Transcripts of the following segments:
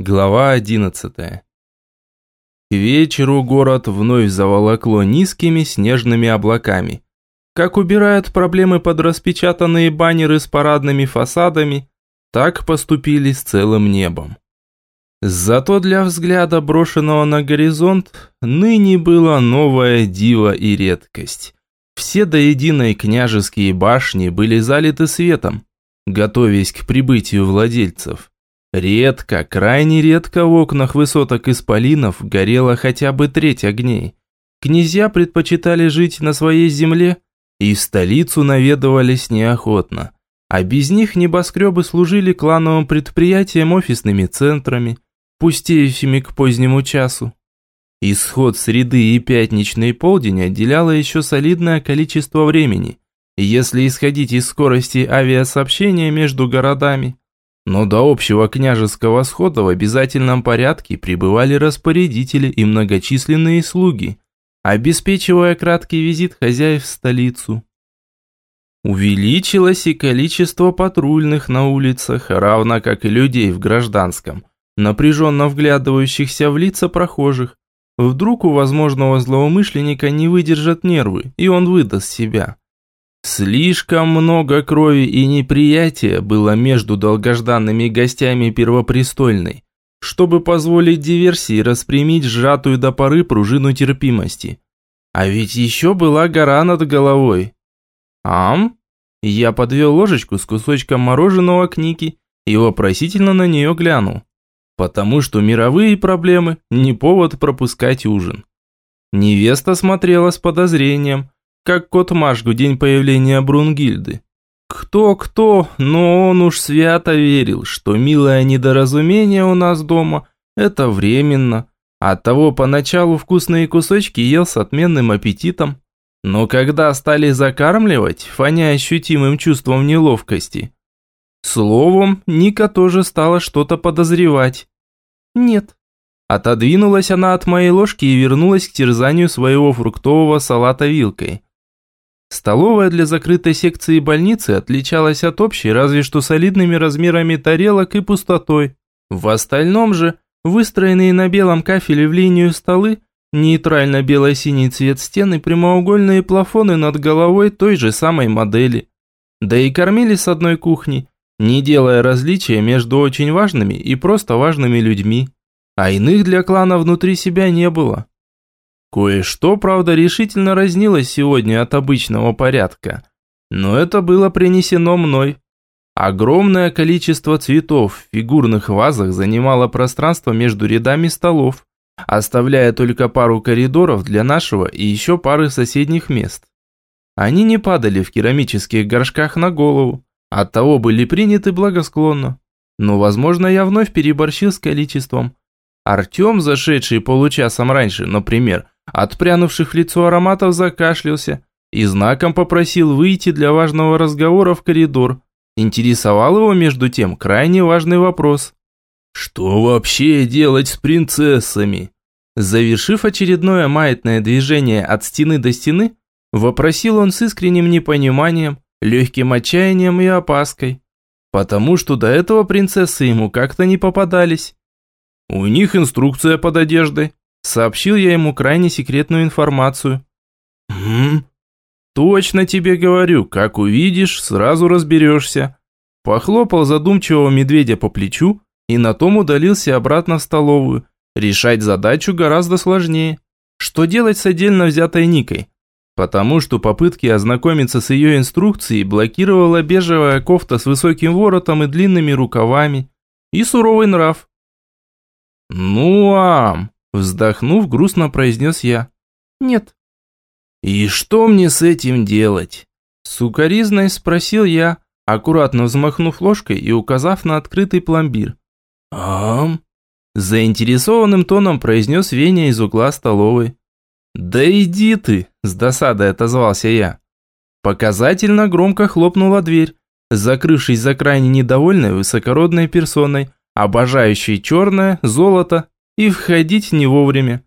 Глава 11. К вечеру город вновь заволокло низкими снежными облаками. Как убирают проблемы под распечатанные баннеры с парадными фасадами, так поступили с целым небом. Зато для взгляда, брошенного на горизонт, ныне было новое диво и редкость. Все до единой княжеские башни были залиты светом, готовясь к прибытию владельцев. Редко, крайне редко в окнах высоток исполинов горела хотя бы треть огней. Князья предпочитали жить на своей земле и в столицу наведывались неохотно. А без них небоскребы служили клановым предприятиям офисными центрами, пустеющими к позднему часу. Исход среды и пятничный полдень отделяло еще солидное количество времени, если исходить из скорости авиасообщения между городами. Но до общего княжеского схода в обязательном порядке прибывали распорядители и многочисленные слуги, обеспечивая краткий визит хозяев в столицу. Увеличилось и количество патрульных на улицах, равно как и людей в гражданском, напряженно вглядывающихся в лица прохожих. Вдруг у возможного злоумышленника не выдержат нервы, и он выдаст себя. Слишком много крови и неприятия было между долгожданными гостями Первопрестольной, чтобы позволить диверсии распрямить сжатую до поры пружину терпимости. А ведь еще была гора над головой. «Ам?» Я подвел ложечку с кусочком мороженого к Нике и вопросительно на нее глянул. Потому что мировые проблемы – не повод пропускать ужин. Невеста смотрела с подозрением – как кот Машку день появления Брунгильды. Кто-кто, но он уж свято верил, что милое недоразумение у нас дома – это временно. Оттого поначалу вкусные кусочки ел с отменным аппетитом. Но когда стали закармливать, фоня ощутимым чувством неловкости. Словом, Ника тоже стала что-то подозревать. Нет. Отодвинулась она от моей ложки и вернулась к терзанию своего фруктового салата вилкой. Столовая для закрытой секции больницы отличалась от общей разве что солидными размерами тарелок и пустотой. В остальном же, выстроенные на белом кафеле в линию столы, нейтрально бело-синий цвет стен и прямоугольные плафоны над головой той же самой модели. Да и кормили с одной кухни, не делая различия между очень важными и просто важными людьми. А иных для клана внутри себя не было. Кое-что, правда, решительно разнилось сегодня от обычного порядка. Но это было принесено мной. Огромное количество цветов в фигурных вазах занимало пространство между рядами столов, оставляя только пару коридоров для нашего и еще пары соседних мест. Они не падали в керамических горшках на голову, оттого были приняты благосклонно. Но, возможно, я вновь переборщил с количеством. Артем, зашедший получасом раньше, например, Отпрянувших в лицо ароматов закашлялся и знаком попросил выйти для важного разговора в коридор. Интересовал его между тем крайне важный вопрос. «Что вообще делать с принцессами?» Завершив очередное маятное движение от стены до стены, вопросил он с искренним непониманием, легким отчаянием и опаской. Потому что до этого принцессы ему как-то не попадались. У них инструкция под одеждой, Сообщил я ему крайне секретную информацию. «Хм, точно тебе говорю, как увидишь, сразу разберешься». Похлопал задумчивого медведя по плечу и на том удалился обратно в столовую. Решать задачу гораздо сложнее. Что делать с отдельно взятой Никой? Потому что попытки ознакомиться с ее инструкцией блокировала бежевая кофта с высоким воротом и длинными рукавами. И суровый нрав. «Ну, ам!» Вздохнув, грустно произнес я. «Нет». «И что мне с этим делать?» Сукаризной спросил я, аккуратно взмахнув ложкой и указав на открытый пломбир. «Ам?» Заинтересованным тоном произнес Веня из угла столовой. «Да иди ты!» – с досадой отозвался я. Показательно громко хлопнула дверь, закрывшись за крайне недовольной высокородной персоной, обожающей черное, золото и входить не вовремя.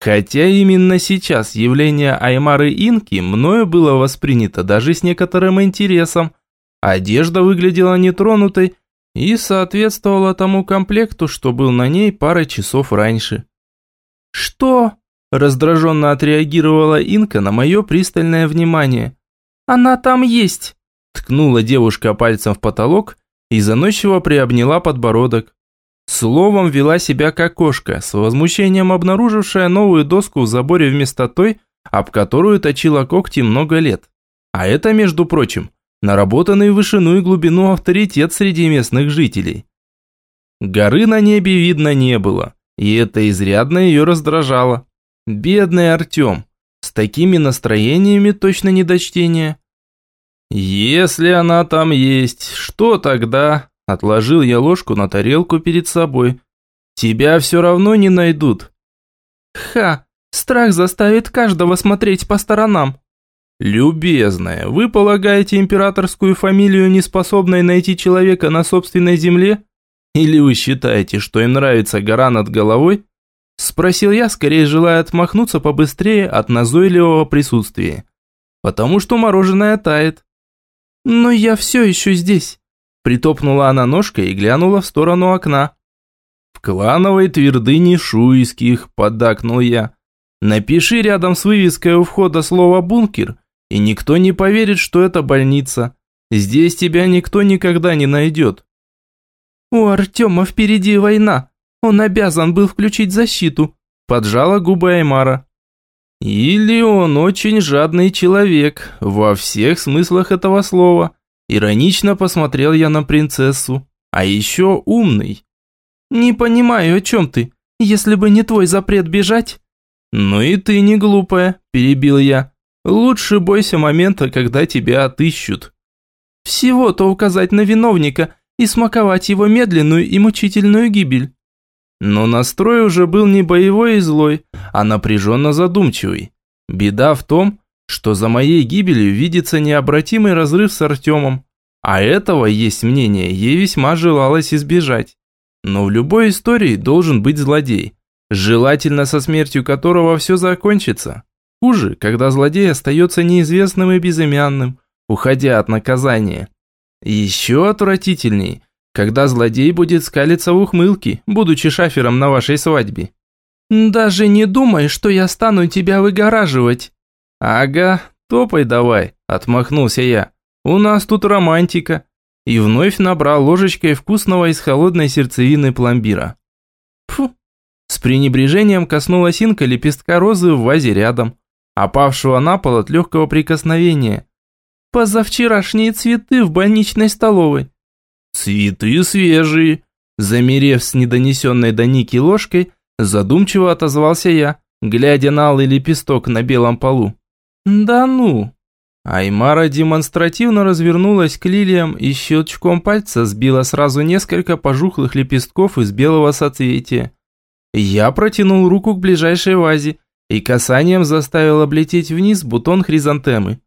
Хотя именно сейчас явление Аймары Инки мною было воспринято даже с некоторым интересом. Одежда выглядела нетронутой, и соответствовала тому комплекту, что был на ней парой часов раньше. «Что?» – раздраженно отреагировала Инка на мое пристальное внимание. «Она там есть!» – ткнула девушка пальцем в потолок и заносчиво приобняла подбородок. Словом, вела себя как кошка, с возмущением обнаружившая новую доску в заборе вместо той, об которую точила когти много лет. А это, между прочим, наработанный вышину и глубину авторитет среди местных жителей. Горы на небе видно не было, и это изрядно ее раздражало. Бедный Артем, с такими настроениями точно не до чтения. «Если она там есть, что тогда?» Отложил я ложку на тарелку перед собой. «Тебя все равно не найдут». «Ха, страх заставит каждого смотреть по сторонам». «Любезная, вы полагаете императорскую фамилию неспособной найти человека на собственной земле? Или вы считаете, что им нравится гора над головой?» Спросил я, скорее желая отмахнуться побыстрее от назойливого присутствия. «Потому что мороженое тает». «Но я все еще здесь». Притопнула она ножкой и глянула в сторону окна. «В клановой твердыне шуйских», – поддакнул я. «Напиши рядом с вывеской у входа слово «бункер», и никто не поверит, что это больница. Здесь тебя никто никогда не найдет». «У Артема впереди война. Он обязан был включить защиту», – поджала губы Аймара. «Или он очень жадный человек, во всех смыслах этого слова», Иронично посмотрел я на принцессу. А еще умный. «Не понимаю, о чем ты. Если бы не твой запрет бежать...» «Ну и ты не глупая», – перебил я. «Лучше бойся момента, когда тебя отыщут». «Всего-то указать на виновника и смаковать его медленную и мучительную гибель». Но настрой уже был не боевой и злой, а напряженно задумчивый. Беда в том, что за моей гибелью видится необратимый разрыв с Артемом, а этого, есть мнение, ей весьма желалось избежать. Но в любой истории должен быть злодей, желательно со смертью которого все закончится. Хуже, когда злодей остается неизвестным и безымянным, уходя от наказания. Еще отвратительней, когда злодей будет скалиться в ухмылке, будучи шафером на вашей свадьбе. «Даже не думай, что я стану тебя выгораживать», «Ага, топай давай», – отмахнулся я. «У нас тут романтика». И вновь набрал ложечкой вкусного из холодной сердцевины пломбира. Фу. С пренебрежением коснулась инка лепестка розы в вазе рядом, опавшего на пол от легкого прикосновения. «Позавчерашние цветы в больничной столовой». «Цветы свежие», замерев с недонесенной до Ники ложкой, задумчиво отозвался я, глядя на алый лепесток на белом полу. «Да ну!» Аймара демонстративно развернулась к лилиям и щелчком пальца сбила сразу несколько пожухлых лепестков из белого соцветия. Я протянул руку к ближайшей вазе и касанием заставил облететь вниз бутон хризантемы.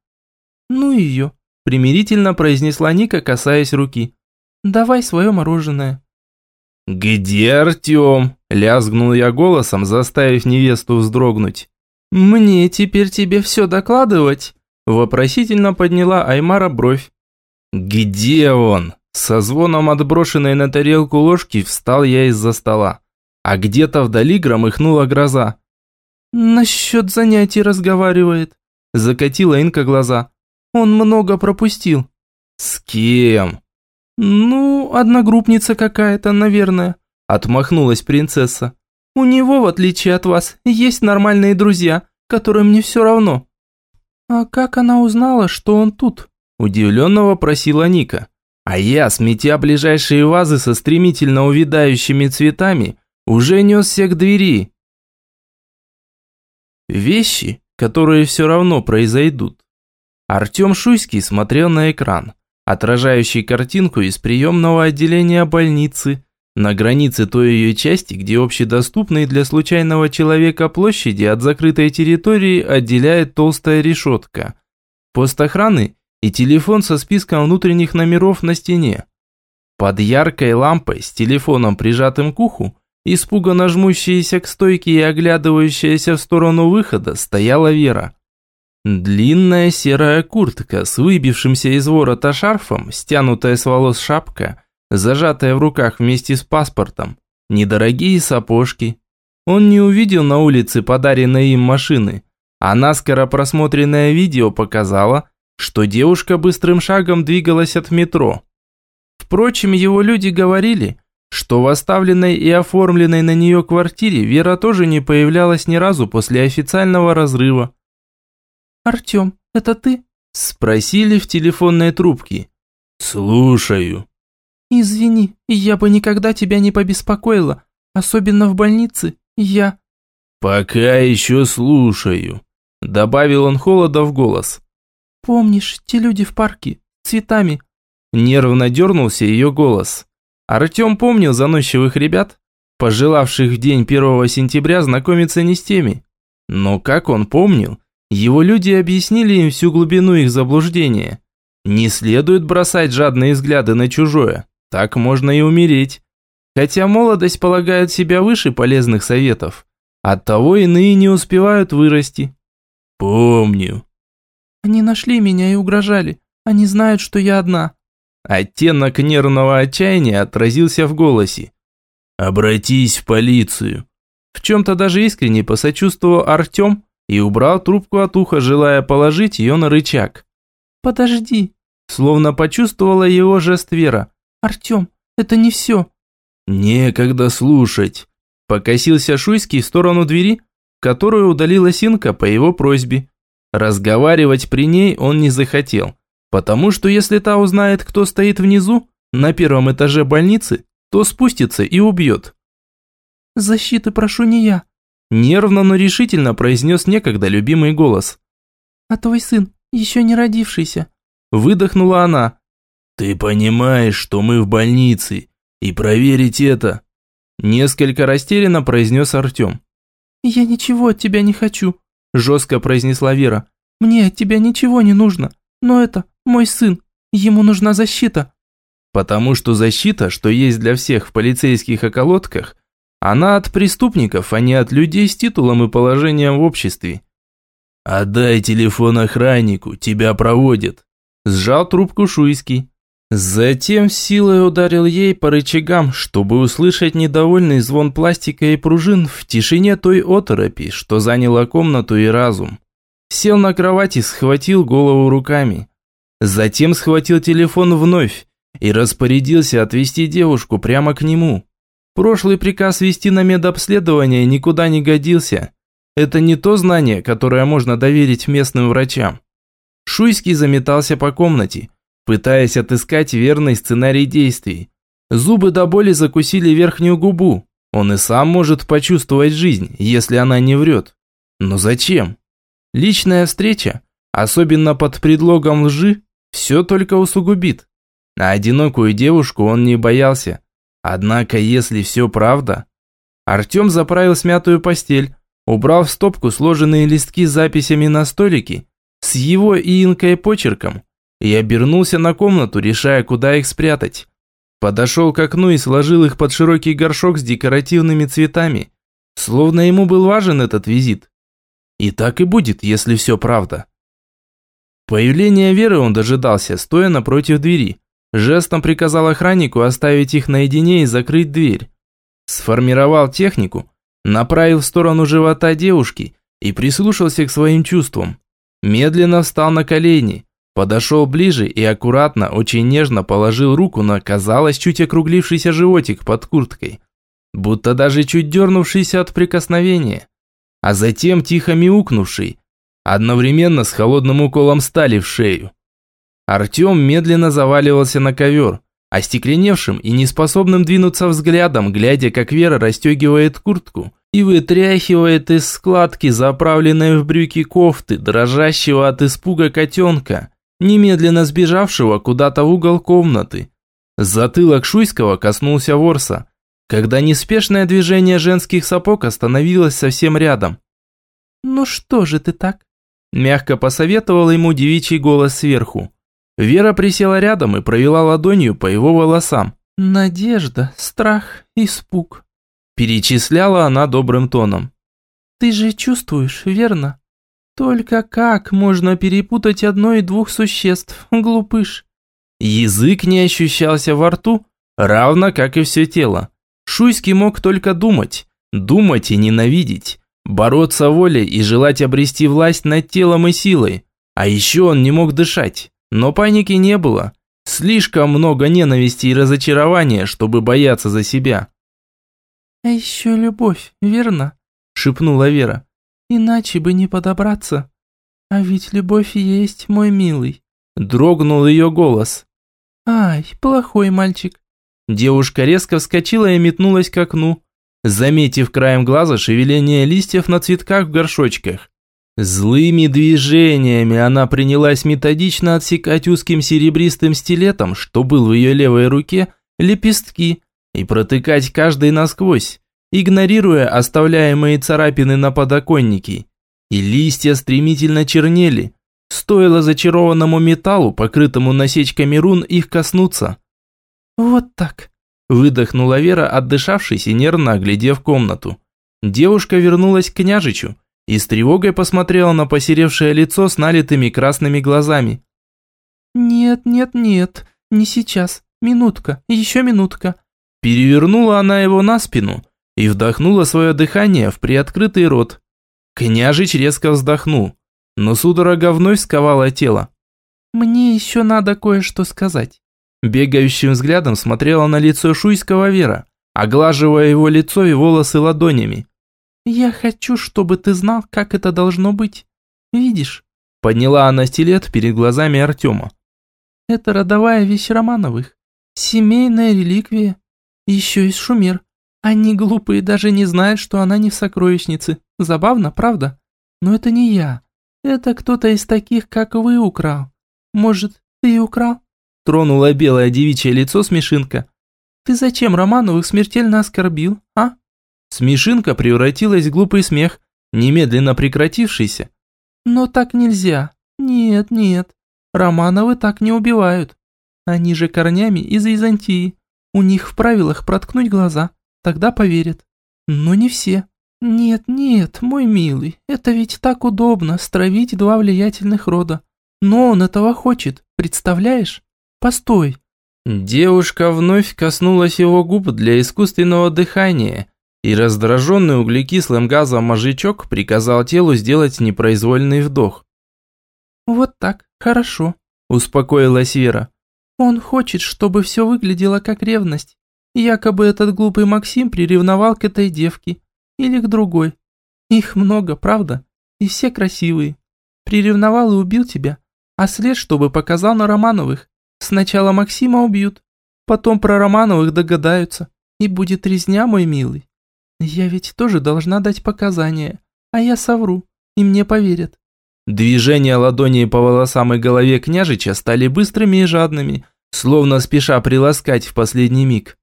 «Ну ее!» – примирительно произнесла Ника, касаясь руки. «Давай свое мороженое». «Где Артем?» – лязгнул я голосом, заставив невесту вздрогнуть. «Мне теперь тебе все докладывать?» Вопросительно подняла Аймара бровь. «Где он?» Со звоном отброшенной на тарелку ложки встал я из-за стола. А где-то вдали громыхнула гроза. «Насчет занятий разговаривает», – закатила Инка глаза. «Он много пропустил». «С кем?» «Ну, одногруппница какая-то, наверное», – отмахнулась принцесса. У него, в отличие от вас, есть нормальные друзья, которым не все равно». «А как она узнала, что он тут?» – удивленно вопросила Ника. А я, сметя ближайшие вазы со стремительно увядающими цветами, уже несся к двери. Вещи, которые все равно произойдут. Артем Шуйский смотрел на экран, отражающий картинку из приемного отделения больницы, на границе той ее части, где общедоступные для случайного человека площади от закрытой территории отделяет толстая решетка. Пост охраны и телефон со списком внутренних номеров на стене. Под яркой лампой с телефоном прижатым к уху, испуганно жмущаяся к стойке и оглядывающаяся в сторону выхода, стояла Вера. Длинная серая куртка с выбившимся из ворота шарфом, стянутая с волос шапка – зажатая в руках вместе с паспортом, недорогие сапожки. Он не увидел на улице подаренной им машины, а наскоро просмотренное видео показало, что девушка быстрым шагом двигалась от метро. Впрочем, его люди говорили, что в оставленной и оформленной на нее квартире Вера тоже не появлялась ни разу после официального разрыва. «Артем, это ты?» – спросили в телефонной трубке. «Слушаю». «Извини, я бы никогда тебя не побеспокоила, особенно в больнице, я...» «Пока еще слушаю», – добавил он холода в голос. «Помнишь, те люди в парке, цветами?» Нервно дернулся ее голос. Артем помнил заносчивых ребят, пожелавших в день 1 сентября знакомиться не с теми. Но как он помнил, его люди объяснили им всю глубину их заблуждения. Не следует бросать жадные взгляды на чужое, так можно и умереть. Хотя молодость полагает себя выше полезных советов, оттого иные не успевают вырасти. Помню. Они нашли меня и угрожали. Они знают, что я одна. Оттенок нервного отчаяния отразился в голосе. «Обратись в полицию». В чем-то даже искренне посочувствовал Артем и убрал трубку от уха, желая положить ее на рычаг. «Подожди», словно почувствовала его жест Вера. «Артем, это не все». «Некогда слушать», покосился Шуйский в сторону двери, которую удалила Синка по его просьбе. Разговаривать при ней он не захотел. Потому что если та узнает, кто стоит внизу, на первом этаже больницы, то спустится и убьет. «Защиты прошу не я», – нервно, но решительно произнес некогда любимый голос. «А твой сын, еще не родившийся», – выдохнула она. «Ты понимаешь, что мы в больнице, и проверить это», – несколько растерянно произнес Артем. «Я ничего от тебя не хочу», – жестко произнесла Вера. «Мне от тебя ничего не нужно, но это мой сын, ему нужна защита». Потому что защита, что есть для всех в полицейских околотках, она от преступников, а не от людей с титулом и положением в обществе. «Отдай телефон охраннику, тебя проводят», – сжал трубку Шуйский. Затем силой ударил ей по рычагам, чтобы услышать недовольный звон пластика и пружин в тишине той оторопи, что заняла комнату и разум. Сел на кровати, схватил голову руками. Затем схватил телефон вновь и распорядился отвезти девушку прямо к нему. Прошлый приказ вести на медобследование никуда не годился. Это не то знание, которое можно доверить местным врачам. Шуйский заметался по комнате, пытаясь отыскать верный сценарий действий. Зубы до боли закусили верхнюю губу. Он и сам может почувствовать жизнь, если она не врет. Но зачем? Личная встреча, особенно под предлогом лжи, все только усугубит. А одинокую девушку он не боялся. Однако, если все правда... Артем заправил смятую постель, убрал в стопку сложенные листки с записями на столике, с его и инкой почерком, и обернулся на комнату, решая, куда их спрятать. Подошел к окну и сложил их под широкий горшок с декоративными цветами, словно ему был важен этот визит. И так и будет, если все правда. Появления Веры он дожидался, стоя напротив двери. Жестом приказал охраннику оставить их наедине и закрыть дверь. Сформировал технику, направил в сторону живота девушки и прислушался к своим чувствам. Медленно встал на колени, подошел ближе и аккуратно, очень нежно положил руку на, казалось, чуть округлившийся животик под курткой, будто даже чуть дернувшийся от прикосновения, а затем тихо мяукнувший, одновременно с холодным уколом стали в шею. Артем медленно заваливался на ковер, остекленевшим и неспособным двинуться взглядом, глядя, как Вера расстегивает куртку и вытряхивает из складки, заправленной в брюки кофты, дрожащего от испуга котенка, немедленно сбежавшего куда-то в угол комнаты. Затылок Шуйского коснулся ворса, когда неспешное движение женских сапог остановилось совсем рядом. «Ну что же ты так?» Мягко посоветовал ему девичий голос сверху. Вера присела рядом и провела ладонью по его волосам. «Надежда, страх, испуг», – перечисляла она добрым тоном. «Ты же чувствуешь, верно? Только как можно перепутать одно и двух существ, глупыш?» Язык не ощущался во рту, равно как и все тело. Шуйский мог только думать, думать и ненавидеть, бороться волей и желать обрести власть над телом и силой. А еще он не мог дышать, но паники не было. Слишком много ненависти и разочарования, чтобы бояться за себя. «А еще любовь, верно?» – шепнула Вера. «Иначе бы не подобраться. А ведь любовь есть, мой милый». Дрогнул ее голос. «Ай, плохой мальчик». Девушка резко вскочила и метнулась к окну, заметив краем глаза шевеление листьев на цветках в горшочках. Злыми движениями она принялась методично отсекать узким серебристым стилетом, что был в ее левой руке, лепестки, и протыкать каждый насквозь, игнорируя оставляемые царапины на подоконнике. И листья стремительно чернели. Стоило зачарованному металлу, покрытому насечками рун, их коснуться. «Вот так», – выдохнула Вера, отдышавшись и нервно оглядев комнату. Девушка вернулась к княжичу и с тревогой посмотрела на посеревшее лицо с налитыми красными глазами. «Нет, нет, нет, не сейчас. Минутка, еще минутка. Перевернула она его на спину и вдохнула свое дыхание в приоткрытый рот. Княжич резко вздохнул, но судорога вновь сковала тело. «Мне еще надо кое-что сказать». Бегающим взглядом смотрела на лицо Шуйского Вера, оглаживая его лицо и волосы ладонями. «Я хочу, чтобы ты знал, как это должно быть. Видишь?» Подняла она стилет перед глазами Артема. «Это родовая вещь Романовых. Семейная реликвия. Еще из шумер. Они глупые даже не знают, что она не в сокровищнице. Забавно, правда? Но это не я. Это кто-то из таких, как вы, украл. Может, ты и украл?» Тронула белое девичье лицо Смешинка. «Ты зачем Романовых смертельно оскорбил, а?» Смешинка превратилась в глупый смех, немедленно прекратившийся. «Но так нельзя. Нет, нет. Романовы так не убивают. Они же корнями из Византии. У них в правилах проткнуть глаза, тогда поверят. Но не все. Нет, нет, мой милый, это ведь так удобно, стравить два влиятельных рода. Но он этого хочет, представляешь? Постой. Девушка вновь коснулась его губ для искусственного дыхания, и раздраженный углекислым газом мозжечок приказал телу сделать непроизвольный вдох. «Вот так, хорошо», – успокоилась Вера. Он хочет, чтобы все выглядело как ревность. Якобы этот глупый Максим приревновал к этой девке. Или к другой. Их много, правда? И все красивые. Приревновал и убил тебя. А след, чтобы показал на Романовых. Сначала Максима убьют. Потом про Романовых догадаются. И будет резня, мой милый. Я ведь тоже должна дать показания. А я совру. И мне поверят. Движения ладони по волосам и голове княжича стали быстрыми и жадными, словно спеша приласкать в последний миг.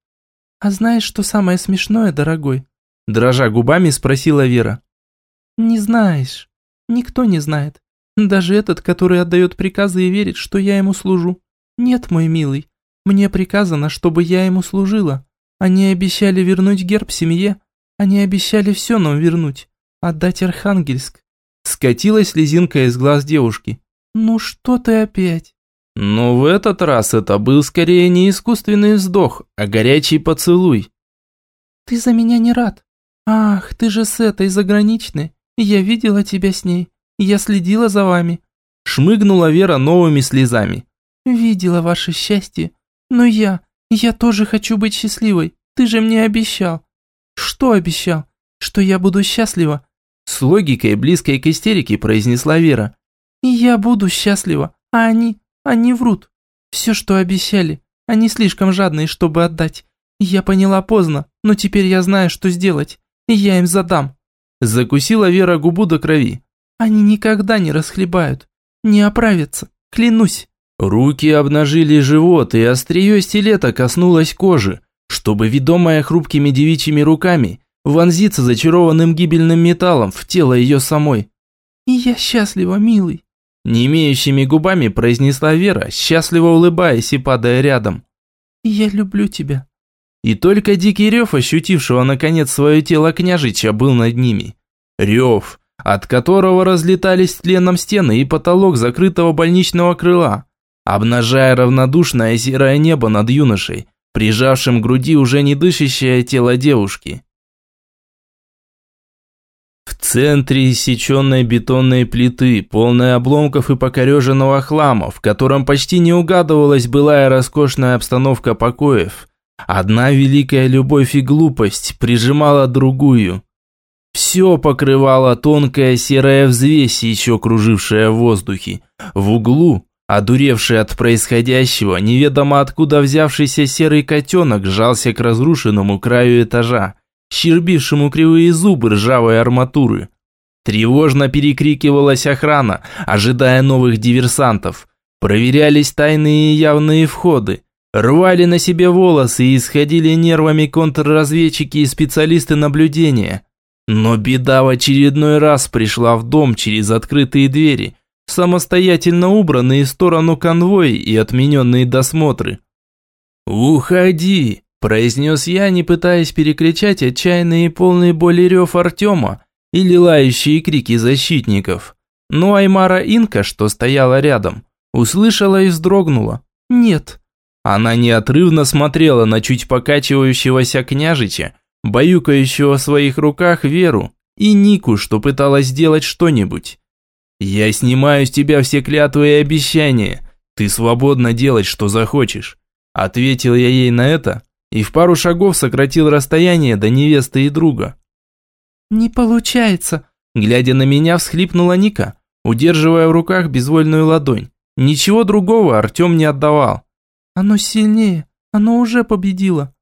«А знаешь, что самое смешное, дорогой?» Дрожа губами спросила Вера. «Не знаешь. Никто не знает. Даже этот, который отдает приказы и верит, что я ему служу. Нет, мой милый, мне приказано, чтобы я ему служила. Они обещали вернуть герб семье. Они обещали все нам вернуть. Отдать Архангельск. Скатилась слезинка из глаз девушки. «Ну что ты опять?» Но в этот раз это был скорее не искусственный вздох, а горячий поцелуй. «Ты за меня не рад? Ах, ты же с этой заграничной. Я видела тебя с ней. Я следила за вами». Шмыгнула Вера новыми слезами. «Видела ваше счастье. Но я, я тоже хочу быть счастливой. Ты же мне обещал». «Что обещал? Что я буду счастлива? С логикой, близкой к истерике, произнесла Вера. «Я буду счастлива, а они, они врут. Все, что обещали, они слишком жадные, чтобы отдать. Я поняла поздно, но теперь я знаю, что сделать, я им задам». Закусила Вера губу до крови. «Они никогда не расхлебают, не оправятся, клянусь». Руки обнажили живот, и острие стилета коснулось кожи, чтобы, ведомая хрупкими девичьими руками, вонзиться зачарованным гибельным металлом в тело ее самой. «И я счастлива, милый», – не имеющими губами произнесла Вера, счастливо улыбаясь и падая рядом. «Я люблю тебя». И только дикий рев, ощутившего наконец свое тело княжича, был над ними. Рев, от которого разлетались тленом стены и потолок закрытого больничного крыла, обнажая равнодушное серое небо над юношей, прижавшим к груди уже не дышащее тело девушки. В центре иссеченной бетонной плиты, полной обломков и покореженного хлама, в котором почти не угадывалась былая роскошная обстановка покоев, одна великая любовь и глупость прижимала другую. Все покрывала тонкая серая взвесь, еще кружившая в воздухе. В углу, одуревший от происходящего, неведомо откуда взявшийся серый котенок жался к разрушенному краю этажа щербившему кривые зубы ржавой арматуры. Тревожно перекрикивалась охрана, ожидая новых диверсантов. Проверялись тайные и явные входы. Рвали на себе волосы и исходили нервами контрразведчики и специалисты наблюдения. Но беда в очередной раз пришла в дом через открытые двери, самостоятельно убранные в сторону конвои и отмененные досмотры. «Уходи!» произнес я, не пытаясь перекричать отчаянные и полные боли рев Артема или лающие крики защитников. Но Аймара Инка, что стояла рядом, услышала и вздрогнула. «Нет». Она неотрывно смотрела на чуть покачивающегося княжича, баюкающего в своих руках Веру, и Нику, что пыталась сделать что-нибудь. «Я снимаю с тебя все клятвы и обещания. Ты свободна делать, что захочешь». Ответил я ей на это, и в пару шагов сократил расстояние до невесты и друга. «Не получается», – глядя на меня, всхлипнула Ника, удерживая в руках безвольную ладонь. Ничего другого Артем не отдавал. «Оно сильнее, оно уже победило».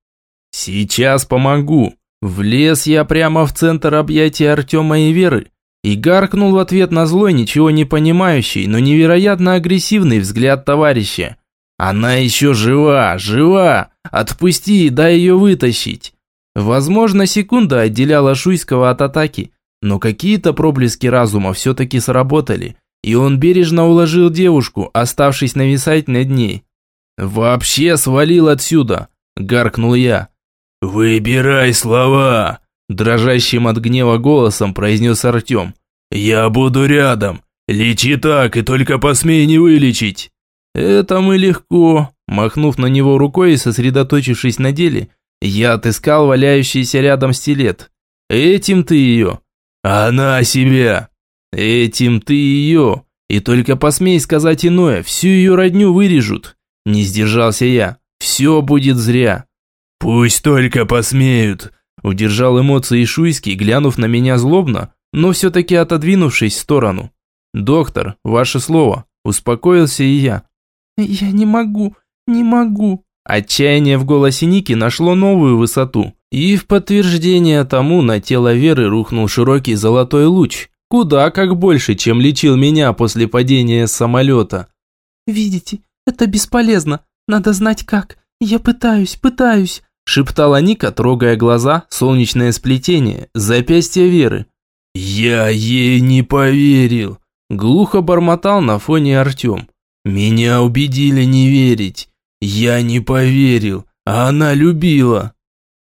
«Сейчас помогу». Влез я прямо в центр объятия Артема и Веры и гаркнул в ответ на злой, ничего не понимающий, но невероятно агрессивный взгляд товарища. «Она еще жива, жива! Отпусти и дай ее вытащить!» Возможно, секунда отделяла Шуйского от атаки, но какие-то проблески разума все-таки сработали, и он бережно уложил девушку, оставшись нависать над ней. «Вообще свалил отсюда!» – гаркнул я. «Выбирай слова!» – дрожащим от гнева голосом произнес Артем. «Я буду рядом. Лечи так и только посмей не вылечить!» «Это мы легко», – махнув на него рукой и сосредоточившись на деле, я отыскал валяющийся рядом стилет. «Этим ты ее». «Она себя». «Этим ты ее». И только посмей сказать иное, всю ее родню вырежут. Не сдержался я. Все будет зря. Пусть только посмеют. Удержал эмоции Шуйский, глянув на меня злобно, но все-таки отодвинувшись в сторону. «Доктор, ваше слово», успокоился и я. «Я не могу, не могу». Отчаяние в голосе Ники нашло новую высоту. И в подтверждение тому на тело Веры рухнул широкий золотой луч. Куда как больше, чем лечил меня после падения с самолета. «Видите, это бесполезно. Надо знать как. Я пытаюсь, пытаюсь», шептала Ника, трогая глаза, солнечное сплетение, запястье Веры. «Я ей не поверил», глухо бормотал на фоне Артем. Меня убедили не верить. Я не поверил, а она любила.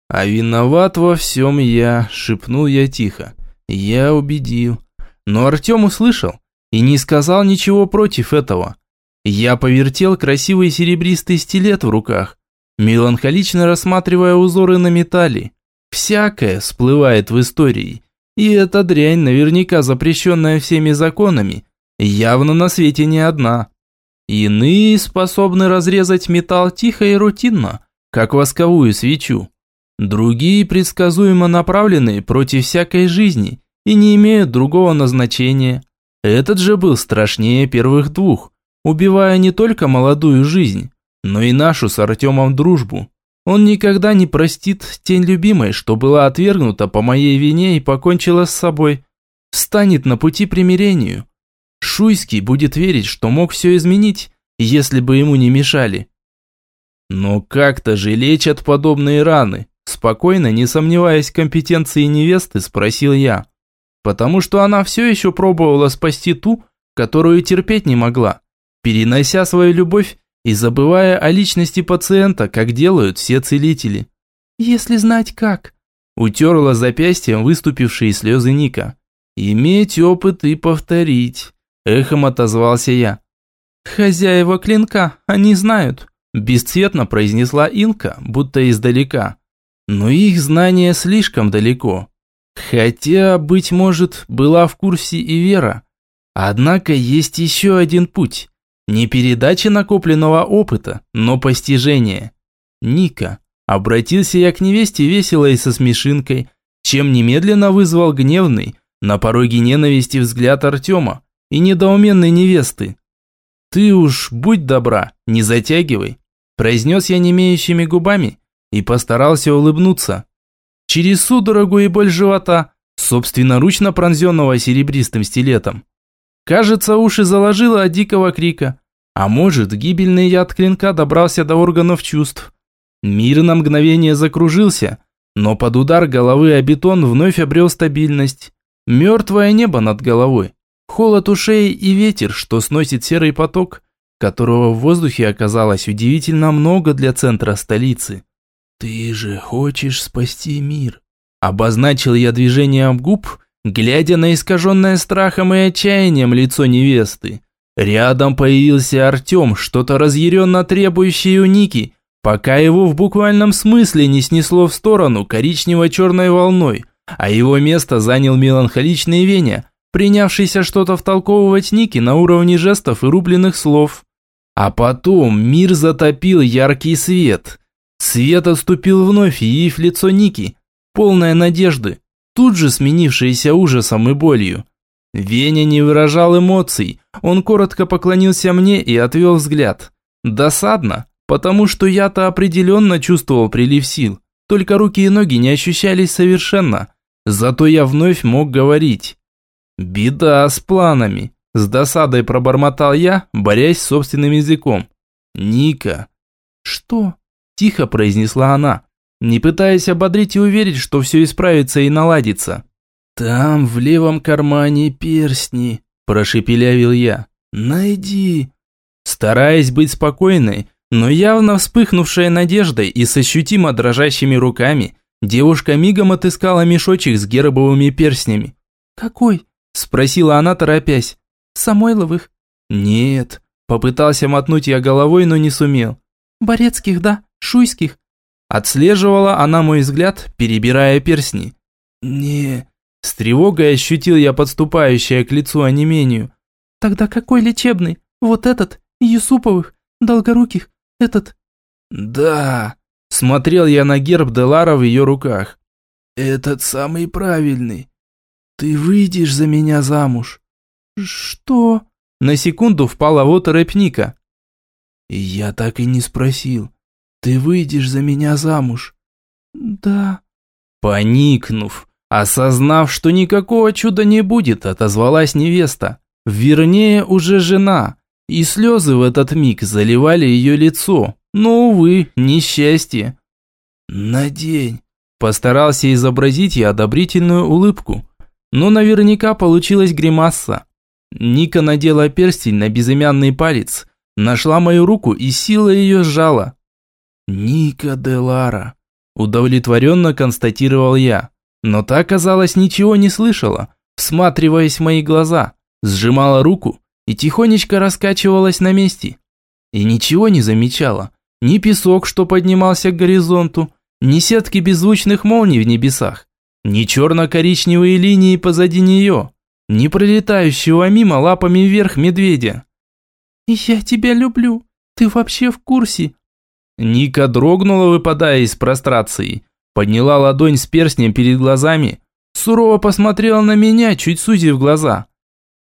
А виноват во всем я, шепнул я тихо. Я убедил. Но Артем услышал и не сказал ничего против этого. Я повертел красивый серебристый стилет в руках, меланхолично рассматривая узоры на металле. Всякое всплывает в истории, и эта дрянь, наверняка запрещенная всеми законами, явно на свете не одна. Иные способны разрезать металл тихо и рутинно, как восковую свечу. Другие предсказуемо направлены против всякой жизни и не имеют другого назначения. Этот же был страшнее первых двух, убивая не только молодую жизнь, но и нашу с Артемом дружбу. Он никогда не простит тень любимой, что была отвергнута по моей вине и покончила с собой. Встанет на пути примирению. Шуйский будет верить, что мог все изменить, если бы ему не мешали. Но как-то же лечат подобные раны, спокойно, не сомневаясь в компетенции невесты, спросил я. Потому что она все еще пробовала спасти ту, которую терпеть не могла, перенося свою любовь и забывая о личности пациента, как делают все целители. «Если знать как», – утерла запястьем выступившие слезы Ника. «Иметь опыт и повторить». Эхом отозвался я. «Хозяева клинка, они знают», бесцветно произнесла Инка, будто издалека. Но их знание слишком далеко. Хотя, быть может, была в курсе и Вера. Однако есть еще один путь. Не передача накопленного опыта, но постижение. Ника. Обратился я к невесте весело и со смешинкой, чем немедленно вызвал гневный, на пороге ненависти взгляд Артема и недоуменной невесты. «Ты уж будь добра, не затягивай», произнес я немеющими губами и постарался улыбнуться. Через судорогу и боль живота, собственноручно пронзенного серебристым стилетом. Кажется, уши заложило от дикого крика. А может, гибельный яд клинка добрался до органов чувств. Мир на мгновение закружился, но под удар головы о бетон вновь обрел стабильность. Мертвое небо над головой, холод ушей и ветер, что сносит серый поток, которого в воздухе оказалось удивительно много для центра столицы. «Ты же хочешь спасти мир», – обозначил я движением губ, глядя на искаженное страхом и отчаянием лицо невесты. Рядом появился Артем, что-то разъяренно требующий у Ники, пока его в буквальном смысле не снесло в сторону коричнево-черной волной – а его место занял меланхоличный Веня, принявшийся что-то втолковывать Ники на уровне жестов и рубленных слов. А потом мир затопил яркий свет. Свет отступил вновь, явив лицо Ники, полное надежды, тут же сменившееся ужасом и болью. Веня не выражал эмоций, он коротко поклонился мне и отвел взгляд. Досадно, потому что я-то определенно чувствовал прилив сил, только руки и ноги не ощущались совершенно. Зато я вновь мог говорить. Беда с планами. С досадой пробормотал я, борясь с собственным языком. Ника. Что? Тихо произнесла она, не пытаясь ободрить и уверить, что все исправится и наладится. Там в левом кармане перстни, прошепелявил я. Найди. Стараясь быть спокойной, но явно вспыхнувшая надеждой и с ощутимо дрожащими руками, Девушка мигом отыскала мешочек с гербовыми перстнями. «Какой?» – спросила она, торопясь. «Самойловых?» «Нет». Попытался мотнуть я головой, но не сумел. «Борецких, да? Шуйских?» Отслеживала она мой взгляд, перебирая перстни. «Не...» С тревогой ощутил я подступающее к лицу онемению. «Тогда какой лечебный? Вот этот? Юсуповых? Долгоруких? Этот?» «Да...» Смотрел я на герб Делара в ее руках. «Этот самый правильный. Ты выйдешь за меня замуж». «Что?» На секунду впала в оторопь. «Я так и не спросил. Ты выйдешь за меня замуж?» «Да». Поникнув, осознав, что никакого чуда не будет, отозвалась невеста. Вернее, уже жена. И слезы в этот миг заливали ее лицо. Но, увы, несчастье. «Надень!» Постарался изобразить я одобрительную улыбку. Но наверняка получилась гримаса. Ника надела перстень на безымянный палец, нашла мою руку и сила ее сжала. «Ника де Лара», удовлетворенно констатировал я. Но та, казалось, ничего не слышала, всматриваясь в мои глаза, сжимала руку и тихонечко раскачивалась на месте. И ничего не замечала, ни песок, что поднимался к горизонту, ни сетки беззвучных молний в небесах, ни черно-коричневые линии позади нее, ни пролетающего мимо лапами вверх медведя. «Я тебя люблю. Ты вообще в курсе?» Ника дрогнула, выпадая из прострации, подняла ладонь с перстнем перед глазами, сурово посмотрела на меня, чуть сузив глаза.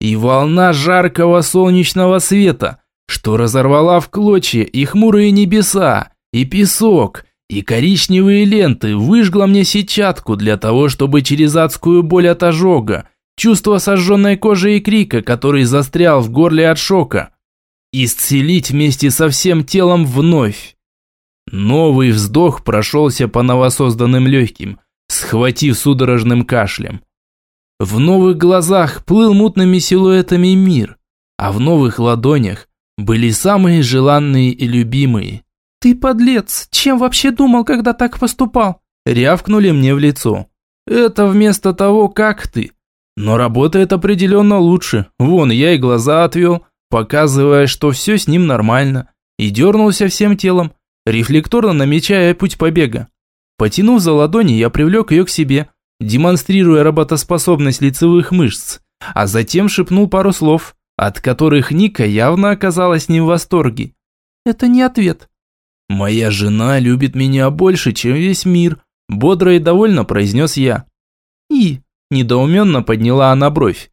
И волна жаркого солнечного света – что разорвала в клочья и хмурые небеса, и песок, и коричневые ленты, выжгла мне сетчатку для того, чтобы через адскую боль от ожога, чувство сожженной кожи и крика, который застрял в горле от шока, исцелить вместе со всем телом вновь. Новый вздох прошелся по новосозданным легким, схватив судорожным кашлем. В новых глазах плыл мутными силуэтами мир, а в новых ладонях были самые желанные и любимые. «Ты подлец! Чем вообще думал, когда так поступал?» Рявкнули мне в лицо. «Это вместо того, как ты. Но работает определенно лучше. Вон, я и глаза отвел, показывая, что все с ним нормально. и дернулся всем телом, рефлекторно намечая путь побега. Потянув за ладони, я привлек ее к себе, демонстрируя работоспособность лицевых мышц, а затем шепнул пару слов, от которых Ника явно оказалась не в восторге. «Это не ответ». «Моя жена любит меня больше, чем весь мир», бодро и довольно произнес я. «И?» – недоуменно подняла она бровь.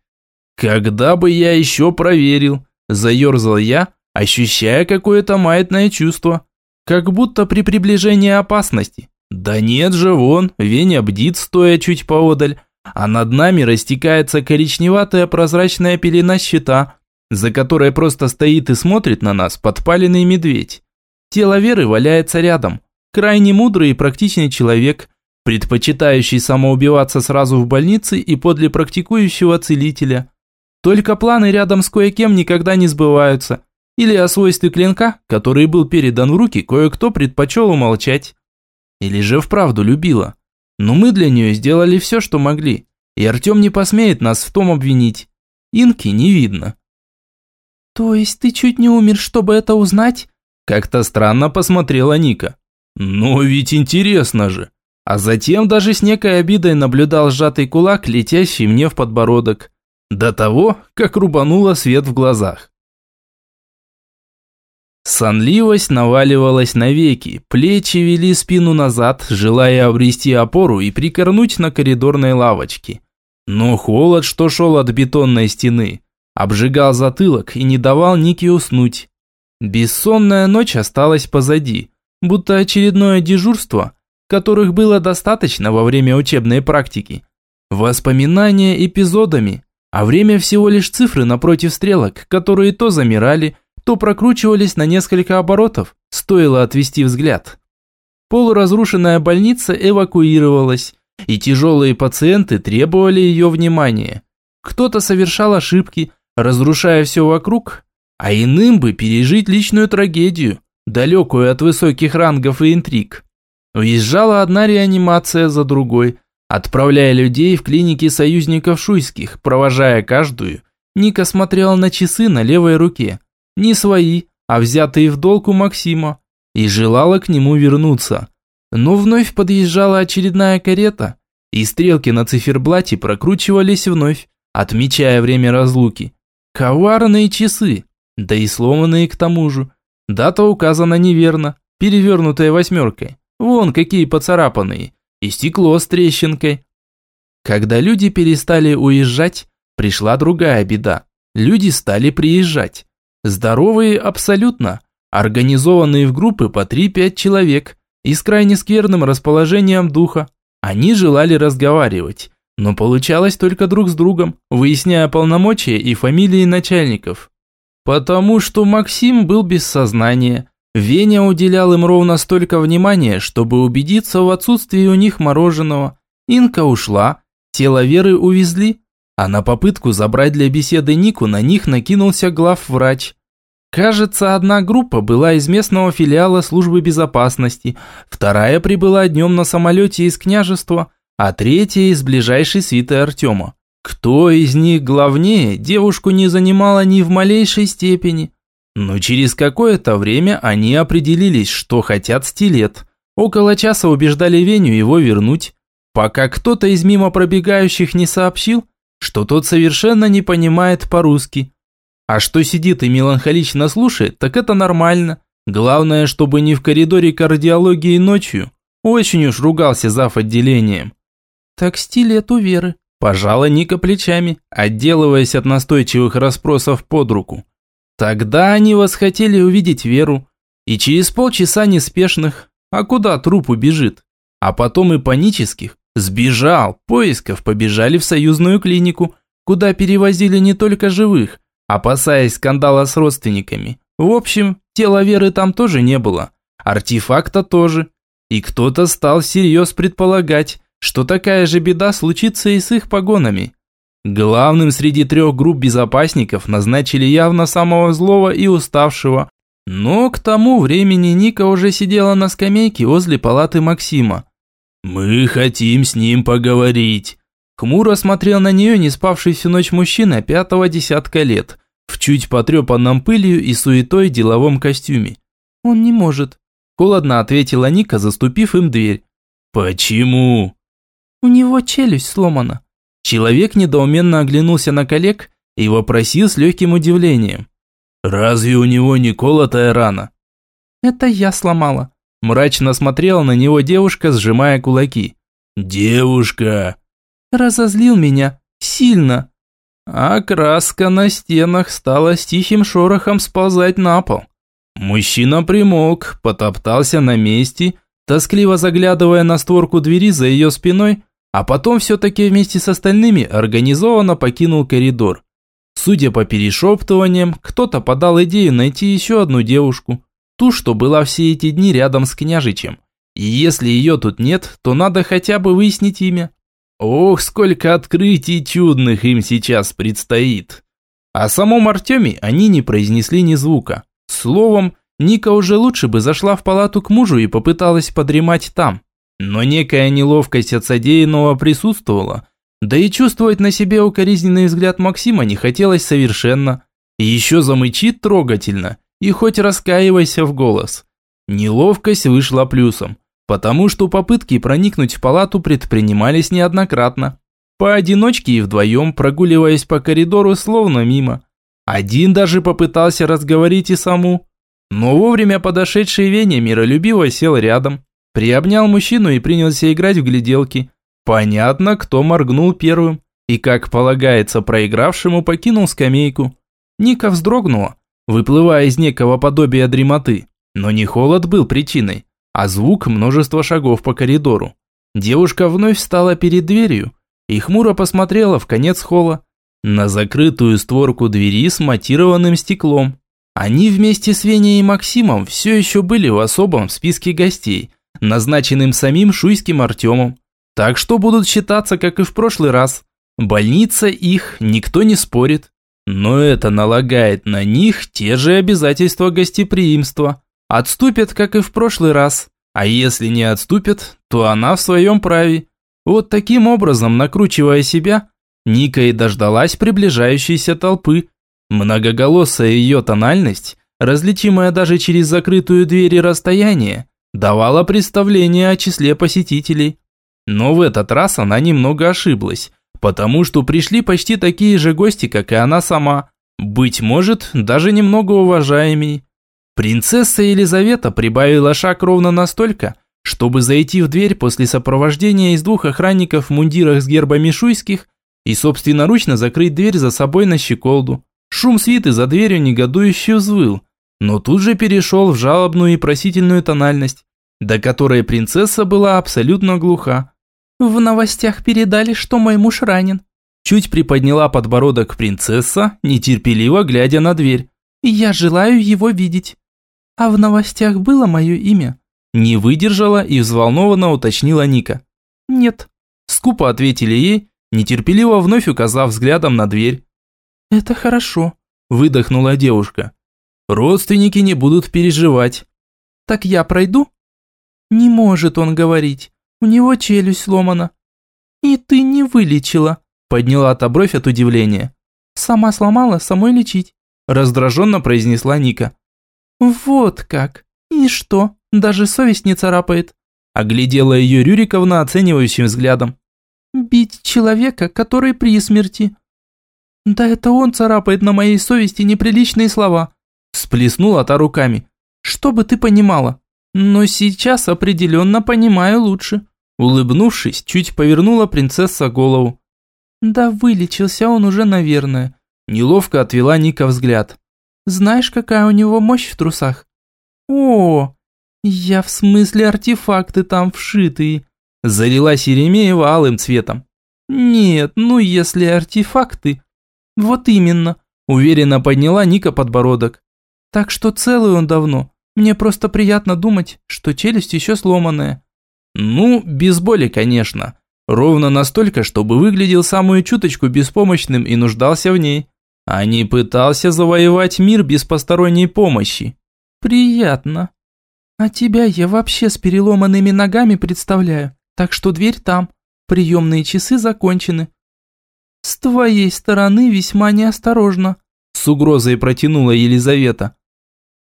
«Когда бы я еще проверил?» – заерзал я, ощущая какое-то маятное чувство, как будто при приближении опасности. Да нет же, вон, Веня бдит, стоя чуть поодаль, а над нами растекается коричневатая прозрачная пелена щита, за которой просто стоит и смотрит на нас подпаленный медведь. Тело Веры валяется рядом. Крайне мудрый и практичный человек, предпочитающий самоубиваться сразу в больнице и подле практикующего целителя. Только планы рядом с кое-кем никогда не сбываются. Или о свойстве клинка, который был передан в руки, кое-кто предпочел умолчать. Или же вправду любила. Но мы для нее сделали все, что могли. И Артем не посмеет нас в том обвинить. Инки не видно. «То есть ты чуть не умер, чтобы это узнать?» Как-то странно посмотрела Ника. «Но ведь интересно же!» А затем даже с некой обидой наблюдал сжатый кулак, летящий мне в подбородок. До того, как рубануло свет в глазах. Сонливость наваливалась на веки, плечи вели спину назад, желая обрести опору и прикорнуть на коридорной лавочке. Но холод, что шел от бетонной стены, обжигал затылок и не давал Нике уснуть. Бессонная ночь осталась позади, будто очередное дежурство, которых было достаточно во время учебной практики. Воспоминания эпизодами, а время всего лишь цифры напротив стрелок, которые то замирали, то прокручивались на несколько оборотов, стоило отвести взгляд. Полуразрушенная больница эвакуировалась, и тяжелые пациенты требовали ее внимания. Кто-то совершал ошибки, разрушая все вокруг, а иным бы пережить личную трагедию, далекую от высоких рангов и интриг. Уезжала одна реанимация за другой, отправляя людей в клиники союзников шуйских, провожая каждую. Ника смотрела на часы на левой руке. Не свои, а взятые в долг у Максима. И желала к нему вернуться. Но вновь подъезжала очередная карета, и стрелки на циферблате прокручивались вновь, отмечая время разлуки. Коварные часы, да и сломанные к тому же. Дата указана неверно, перевернутая восьмеркой. Вон какие поцарапанные. И стекло с трещинкой. Когда люди перестали уезжать, пришла другая беда. Люди стали приезжать. Здоровые абсолютно, организованные в группы по 3-5 человек и с крайне скверным расположением духа. Они желали разговаривать, но получалось только друг с другом, выясняя полномочия и фамилии начальников. Потому что Максим был без сознания. Веня уделял им ровно столько внимания, чтобы убедиться в отсутствии у них мороженого. Инка ушла, тело Веры увезли, а на попытку забрать для беседы Нику на них накинулся главврач. Кажется, одна группа была из местного филиала службы безопасности, вторая прибыла днем на самолете из княжества, а третья из ближайшей свиты Артема. Кто из них главнее, девушку не занимала ни в малейшей степени. Но через какое-то время они определились, что хотят стилет. Около часа убеждали Веню его вернуть, пока кто-то из мимо пробегающих не сообщил, что тот совершенно не понимает по-русски. А что сидит и меланхолично слушает, так это нормально. Главное, чтобы не в коридоре кардиологии ночью. Очень уж ругался зав. отделением. Так стилет у Веры. Пожала Ника плечами, отделываясь от настойчивых расспросов под руку. Тогда они восхотели увидеть Веру. И через полчаса неспешных, а куда труп убежит? А потом и панических, Сбежал, поисков побежали в союзную клинику, куда перевозили не только живых, опасаясь скандала с родственниками. В общем, тела Веры там тоже не было, артефакта тоже. И кто-то стал всерьез предполагать, что такая же беда случится и с их погонами. Главным среди трех групп безопасников назначили явно самого злого и уставшего. Но к тому времени Ника уже сидела на скамейке возле палаты Максима. «Мы хотим с ним поговорить». Хмуро смотрел на нее не спавший всю ночь мужчина пятого десятка лет, в чуть потрепанном пылью и суетой деловом костюме. Он не может. Холодно ответила Ника, заступив им дверь. Почему? У него челюсть сломана. Человек недоуменно оглянулся на коллег и вопросил с легким удивлением. «Разве у него не колотая рана?» «Это я сломала». Мрачно смотрела на него девушка, сжимая кулаки. «Девушка!» «Разозлил меня. Сильно!» А краска на стенах стала с тихим шорохом сползать на пол. Мужчина примолк, потоптался на месте, тоскливо заглядывая на створку двери за ее спиной, а потом все-таки вместе с остальными организованно покинул коридор. Судя по перешептываниям, кто-то подал идею найти еще одну девушку, ту, что была все эти дни рядом с княжичем. И если ее тут нет, то надо хотя бы выяснить имя. Ох, сколько открытий чудных им сейчас предстоит. О самом Артеме они не произнесли ни звука. Словом, Ника уже лучше бы зашла в палату к мужу и попыталась подремать там. Но некая неловкость от содеянного присутствовала, да и чувствовать на себе укоризненный взгляд Максима не хотелось совершенно. еще замычит трогательно, и хоть раскаивайся в голос. Неловкость вышла плюсом потому что попытки проникнуть в палату предпринимались неоднократно. Поодиночке и вдвоем, прогуливаясь по коридору, словно мимо. Один даже попытался разговорить и саму. Но вовремя подошедший Веня миролюбиво сел рядом, приобнял мужчину и принялся играть в гляделки. Понятно, кто моргнул первым и, как полагается проигравшему, покинул скамейку. Ника вздрогнула, выплывая из некого подобия дремоты. Но не холод был причиной, а звук множества шагов по коридору. Девушка вновь встала перед дверью и хмуро посмотрела в конец холла на закрытую створку двери с матированным стеклом. Они вместе с Веней и Максимом все еще были в особом списке гостей, назначенным самим шуйским Артемом. Так что будут считаться, как и в прошлый раз. Больница их, никто не спорит. Но это налагает на них те же обязательства гостеприимства. Отступят, как и в прошлый раз. А если не отступят, то она в своем праве. Вот таким образом, накручивая себя, Ника и дождалась приближающейся толпы. Многоголосая ее тональность, различимая даже через закрытую дверь и расстояние, давала представление о числе посетителей. Но в этот раз она немного ошиблась, потому что пришли почти такие же гости, как и она сама. Быть может, даже немного уважаемей. Принцесса Елизавета прибавила шаг ровно настолько, чтобы зайти в дверь после сопровождения из двух охранников в мундирах с гербами шуйских и собственноручно закрыть дверь за собой на щеколду. Шум свиты за дверью негодующе взвыл, но тут же перешел в жалобную и просительную тональность, до которой принцесса была абсолютно глуха. «В новостях передали, что мой муж ранен». Чуть приподняла подбородок принцесса, нетерпеливо глядя на дверь. «Я желаю его видеть». «А в новостях было мое имя?» Не выдержала и взволнованно уточнила Ника. «Нет». Скупо ответили ей, нетерпеливо вновь указав взглядом на дверь. «Это хорошо», – выдохнула девушка. «Родственники не будут переживать». «Так я пройду?» «Не может он говорить. У него челюсть сломана». «И ты не вылечила», – подняла та бровь от удивления. «Сама сломала, самой лечить», – раздраженно произнесла Ника. «Вот как! И что? Даже совесть не царапает?» Оглядела ее Рюриковна оценивающим взглядом. «Бить человека, который при смерти?» «Да это он царапает на моей совести неприличные слова!» Сплеснула та руками. «Чтобы ты понимала. Но сейчас определенно понимаю лучше». Улыбнувшись, чуть повернула принцесса голову. «Да вылечился он уже, наверное». Неловко отвела Ника взгляд. Знаешь, какая у него мощь в трусах? О, я в смысле артефакты там вшитые. Залила Еремеева алым цветом. Нет, ну если артефакты. Вот именно. Уверенно подняла Ника подбородок. Так что целый он давно. Мне просто приятно думать, что челюсть еще сломанная. Ну, без боли, конечно. Ровно настолько, чтобы выглядел самую чуточку беспомощным и нуждался в ней а не пытался завоевать мир без посторонней помощи. Приятно. А тебя я вообще с переломанными ногами представляю, так что дверь там, приемные часы закончены. С твоей стороны весьма неосторожно. С угрозой протянула Елизавета.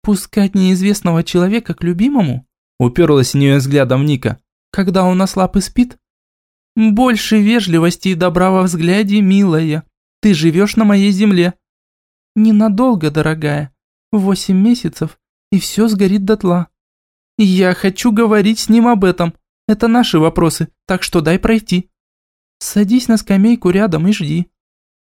«Пускать неизвестного человека к любимому?» Уперлась в нее взглядом Ника. «Когда он ослаб и спит?» «Больше вежливости и добра во взгляде, милая. Ты живешь на моей земле». «Ненадолго, дорогая. Восемь месяцев, и все сгорит дотла». «Я хочу говорить с ним об этом. Это наши вопросы, так что дай пройти». «Садись на скамейку рядом и жди».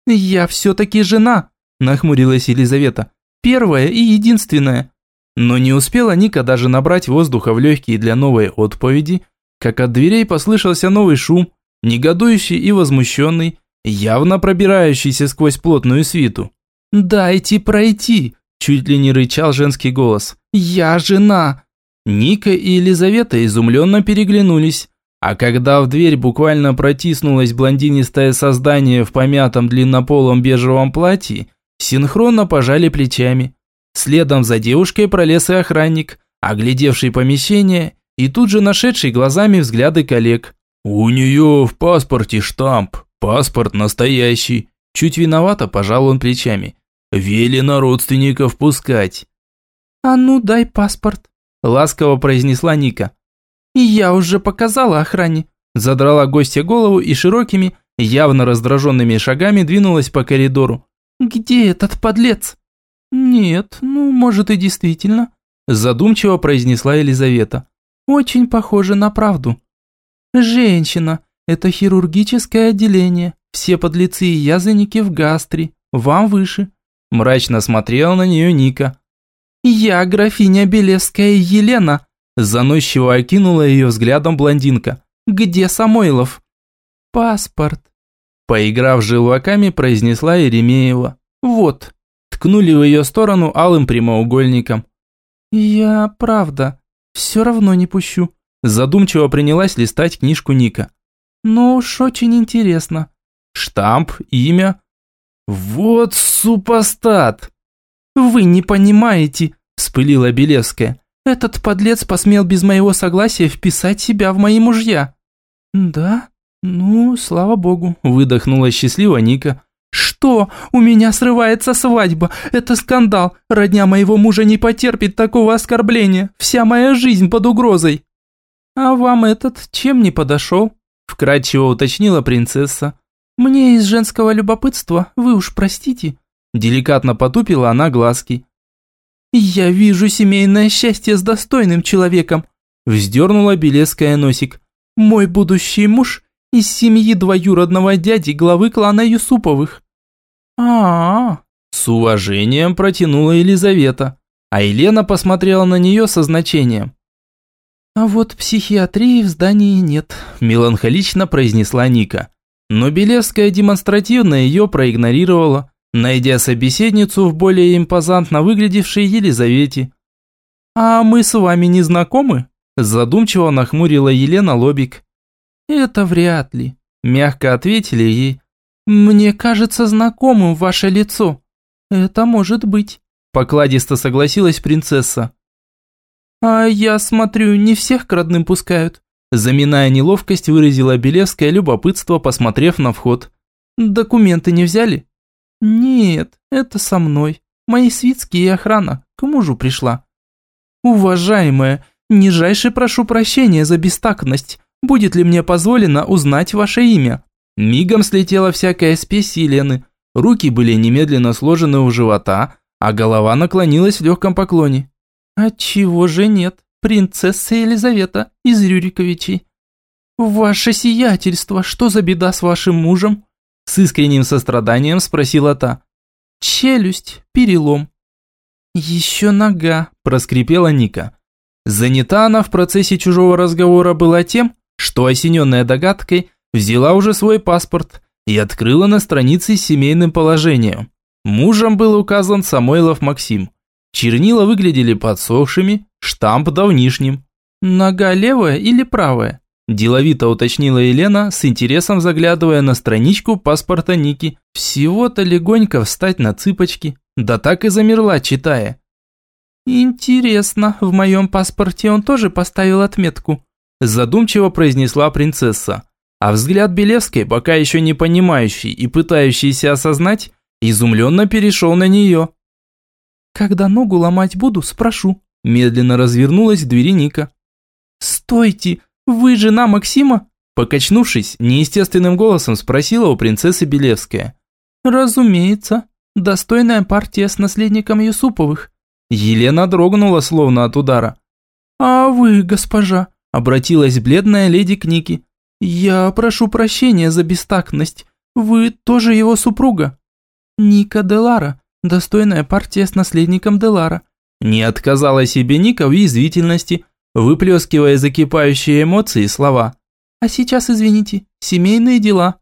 «Я все-таки жена», – нахмурилась Елизавета. «Первая и единственная». Но не успела Ника даже набрать воздуха в легкие для новой отповеди, как от дверей послышался новый шум, негодующий и возмущенный, явно пробирающийся сквозь плотную свиту. «Дайте пройти!» – чуть ли не рычал женский голос. «Я жена!» Ника и Елизавета изумленно переглянулись, а когда в дверь буквально протиснулось блондинистое создание в помятом длиннополом бежевом платье, синхронно пожали плечами. Следом за девушкой пролез и охранник, оглядевший помещение и тут же нашедший глазами взгляды коллег. «У нее в паспорте штамп, паспорт настоящий». Чуть виновато пожал он плечами. «Велено родственников пускать». «А ну дай паспорт», – ласково произнесла Ника. «Я уже показала охране», – задрала гостья голову и широкими, явно раздраженными шагами двинулась по коридору. «Где этот подлец?» «Нет, ну, может и действительно», – задумчиво произнесла Елизавета. «Очень похоже на правду». «Женщина, это хирургическое отделение, все подлецы и язвенники в гастре, вам выше», – мрачно смотрела на нее Ника. «Я графиня Белевская Елена», – заносчиво окинула ее взглядом блондинка. «Где Самойлов?» «Паспорт», – поиграв желваками, произнесла Еремеева. «Вот» ткнули в ее сторону алым прямоугольником. «Я, правда, все равно не пущу», задумчиво принялась листать книжку Ника. «Но уж очень интересно». «Штамп, имя?» «Вот супостат!» «Вы не понимаете», вспылила Белевская. «Этот подлец посмел без моего согласия вписать себя в мои мужья». «Да? Ну, слава богу», выдохнула счастливо Ника. «Что? У меня срывается свадьба. Это скандал. Родня моего мужа не потерпит такого оскорбления. Вся моя жизнь под угрозой». «А вам этот чем не подошел?» Вкратчиво уточнила принцесса. «Мне из женского любопытства, вы уж простите». Деликатно потупила она глазки. «Я вижу семейное счастье с достойным человеком», вздернула Белеская носик. «Мой будущий муж из семьи двоюродного дяди главы клана Юсуповых а, -а, -а С уважением протянула Елизавета, а Елена посмотрела на нее со значением. «А вот психиатрии в здании нет», – меланхолично произнесла Ника. Но Белевская демонстративно ее проигнорировала, найдя собеседницу в более импозантно выглядевшей Елизавете. «А мы с вами не знакомы?» – задумчиво нахмурила Елена лобик. «Это вряд ли», – мягко ответили ей, «Мне кажется знакомым ваше лицо». «Это может быть», – покладисто согласилась принцесса. «А я смотрю, не всех к родным пускают», – заминая неловкость, выразила Белевское любопытство, посмотрев на вход. «Документы не взяли?» «Нет, это со мной. Мои свитские и охрана. К мужу пришла». «Уважаемая, нижайше прошу прощения за бестактность. Будет ли мне позволено узнать ваше имя?» Мигом слетела всякая спесь Елены. Руки были немедленно сложены у живота, а голова наклонилась в легком поклоне. «Отчего же нет, принцесса Елизавета из Рюриковичей?» «Ваше сиятельство, что за беда с вашим мужем?» С искренним состраданием спросила та. «Челюсть, перелом». «Еще нога», – проскрипела Ника. Занята она в процессе чужого разговора была тем, что, осененная догадкой, взяла уже свой паспорт и открыла на странице с семейным положением. Мужем был указан Самойлов Максим. Чернила выглядели подсохшими, штамп давнишним. «Нога левая или правая?» Деловито уточнила Елена, с интересом заглядывая на страничку паспорта Ники. Всего-то легонько встать на цыпочки. Да так и замерла, читая. «Интересно, в моем паспорте он тоже поставил отметку», задумчиво произнесла принцесса. А взгляд Белевской, пока еще не понимающий и пытающийся осознать, изумленно перешел на нее. Когда ногу ломать буду, спрошу. Медленно развернулась к двери Ника. «Стойте! Вы жена Максима?» Покачнувшись, неестественным голосом спросила у принцессы Белевская. «Разумеется. Достойная партия с наследником Юсуповых». Елена дрогнула словно от удара. «А вы, госпожа?» – обратилась бледная леди к Нике. «Я прошу прощения за бестактность. Вы тоже его супруга?» «Ника Делара, достойная партия с наследником Делара». Не отказала себе Ника в язвительности, выплескивая закипающие эмоции слова. «А сейчас, извините, семейные дела».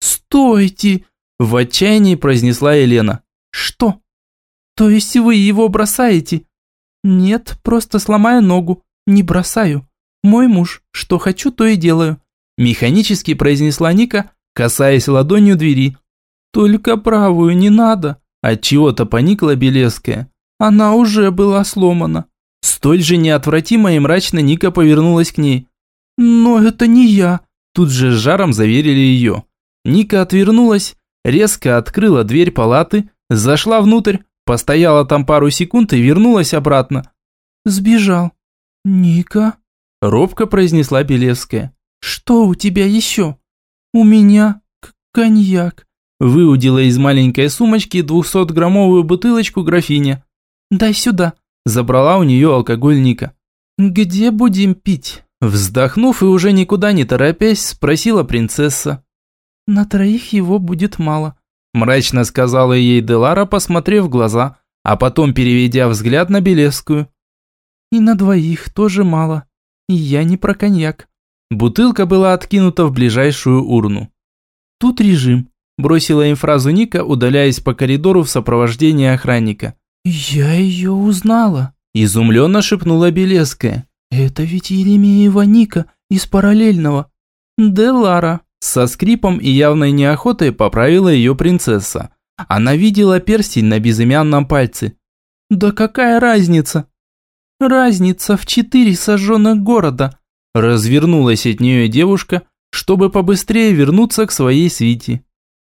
«Стойте!» – в отчаянии произнесла Елена. «Что?» «То есть вы его бросаете?» «Нет, просто сломаю ногу. Не бросаю. Мой муж, что хочу, то и делаю. Механически произнесла Ника, касаясь ладонью двери. «Только правую не надо!» Отчего-то поникла Белевская. «Она уже была сломана». Столь же неотвратимо и мрачно Ника повернулась к ней. «Но это не я!» Тут же с жаром заверили ее. Ника отвернулась, резко открыла дверь палаты, зашла внутрь, постояла там пару секунд и вернулась обратно. «Сбежал». «Ника?» Робко произнесла Белевская. «Что у тебя еще?» «У меня коньяк». Выудила из маленькой сумочки двухсотграммовую бутылочку графиня. «Дай сюда». Забрала у нее алкоголь Ника. «Где будем пить?» Вздохнув и уже никуда не торопясь, спросила принцесса. «На троих его будет мало», мрачно сказала ей Делара, посмотрев в глаза, а потом переведя взгляд на Белевскую. «И на двоих тоже мало. И я не про коньяк». Бутылка была откинута в ближайшую урну. «Тут режим», – бросила им фразу Ника, удаляясь по коридору в сопровождении охранника. «Я ее узнала», – изумленно шепнула Белеская. «Это ведь Еремеева Ника из параллельного». «Делара», – со скрипом и явной неохотой поправила ее принцесса. Она видела перстень на безымянном пальце. «Да какая разница?» «Разница в четыре сожженных города», Развернулась от нее девушка, чтобы побыстрее вернуться к своей свите.